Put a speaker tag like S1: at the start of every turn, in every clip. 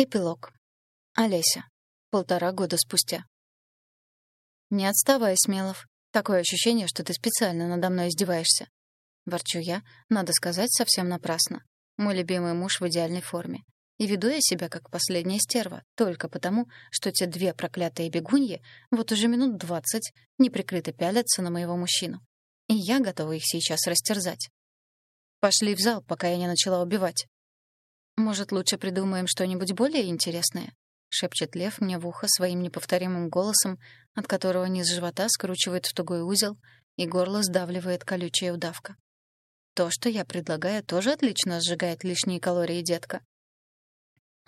S1: Эпилог. Олеся. Полтора года спустя. «Не отставай, Смелов. Такое ощущение, что ты специально надо мной издеваешься». Ворчу я, надо сказать, совсем напрасно. Мой любимый муж в идеальной форме. И веду я себя как последняя стерва, только потому, что те две проклятые бегуньи вот уже минут двадцать неприкрыто пялятся на моего мужчину. И я готова их сейчас растерзать. Пошли в зал, пока я не начала убивать. «Может, лучше придумаем что-нибудь более интересное?» — шепчет Лев мне в ухо своим неповторимым голосом, от которого низ живота скручивает в тугой узел и горло сдавливает колючая удавка. То, что я предлагаю, тоже отлично сжигает лишние калории, детка.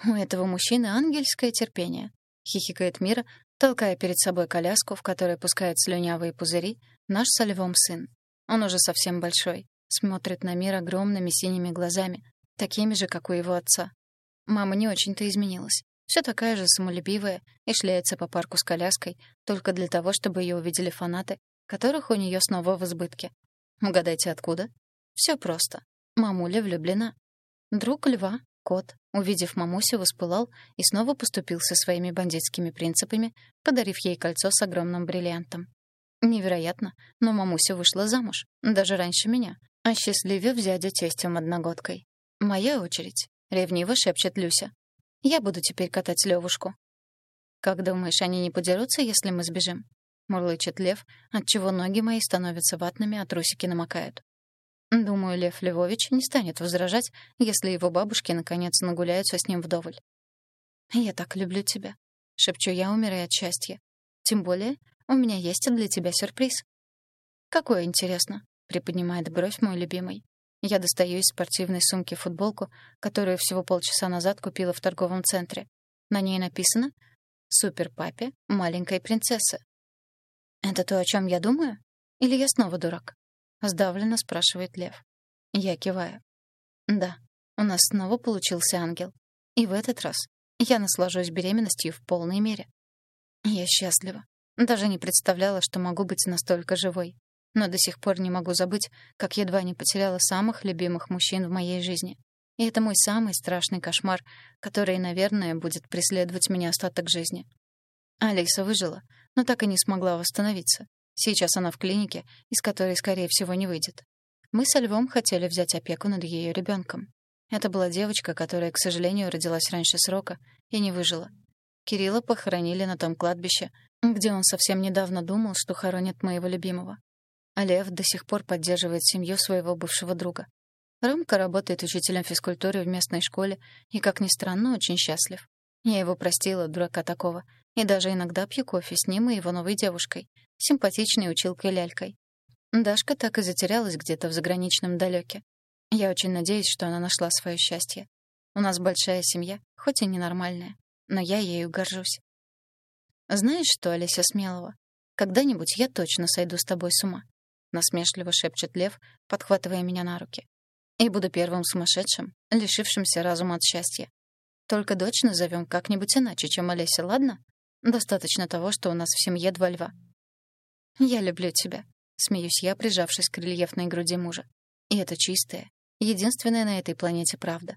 S1: У этого мужчины ангельское терпение, хихикает Мира, толкая перед собой коляску, в которой пускает слюнявые пузыри, наш со львом сын. Он уже совсем большой, смотрит на мир огромными синими глазами, такими же, как у его отца. Мама не очень-то изменилась. Все такая же самолюбивая и шляется по парку с коляской только для того, чтобы ее увидели фанаты, которых у нее снова в избытке. Угадайте, откуда? Все просто. Мамуля влюблена. Друг льва, кот, увидев мамусю, воспылал и снова поступил со своими бандитскими принципами, подарив ей кольцо с огромным бриллиантом. Невероятно, но мамуся вышла замуж, даже раньше меня, осчастливив взять тестем одногодкой. «Моя очередь», — ревниво шепчет Люся. «Я буду теперь катать Левушку». «Как думаешь, они не подерутся, если мы сбежим?» — мурлычет Лев, отчего ноги мои становятся ватными, а трусики намокают. Думаю, Лев Львович не станет возражать, если его бабушки наконец нагуляются с ним вдоволь. «Я так люблю тебя», — шепчу я, умирая от счастья. «Тем более, у меня есть для тебя сюрприз». «Какое интересно», — приподнимает бровь мой любимый. Я достаю из спортивной сумки футболку, которую всего полчаса назад купила в торговом центре. На ней написано «Супер-папе маленькой принцессы». «Это то, о чем я думаю? Или я снова дурак?» — сдавленно спрашивает Лев. Я киваю. «Да, у нас снова получился ангел. И в этот раз я наслажусь беременностью в полной мере. Я счастлива. Даже не представляла, что могу быть настолько живой но до сих пор не могу забыть, как едва не потеряла самых любимых мужчин в моей жизни. И это мой самый страшный кошмар, который, наверное, будет преследовать меня остаток жизни. Алиса выжила, но так и не смогла восстановиться. Сейчас она в клинике, из которой, скорее всего, не выйдет. Мы со Львом хотели взять опеку над ее ребенком. Это была девочка, которая, к сожалению, родилась раньше срока и не выжила. Кирилла похоронили на том кладбище, где он совсем недавно думал, что хоронят моего любимого. А Лев до сих пор поддерживает семью своего бывшего друга. Ромка работает учителем физкультуры в местной школе и, как ни странно, очень счастлив. Я его простила, дурака такого, и даже иногда пью кофе с ним и его новой девушкой, симпатичной училкой-лялькой. Дашка так и затерялась где-то в заграничном далёке. Я очень надеюсь, что она нашла свое счастье. У нас большая семья, хоть и ненормальная, но я ею горжусь. Знаешь что, Олеся Смелова, когда-нибудь я точно сойду с тобой с ума. — насмешливо шепчет Лев, подхватывая меня на руки. «И буду первым сумасшедшим, лишившимся разума от счастья. Только дочь назовем как-нибудь иначе, чем Олеся, ладно? Достаточно того, что у нас в семье два льва». «Я люблю тебя», — смеюсь я, прижавшись к рельефной груди мужа. «И это чистая, единственная на этой планете правда.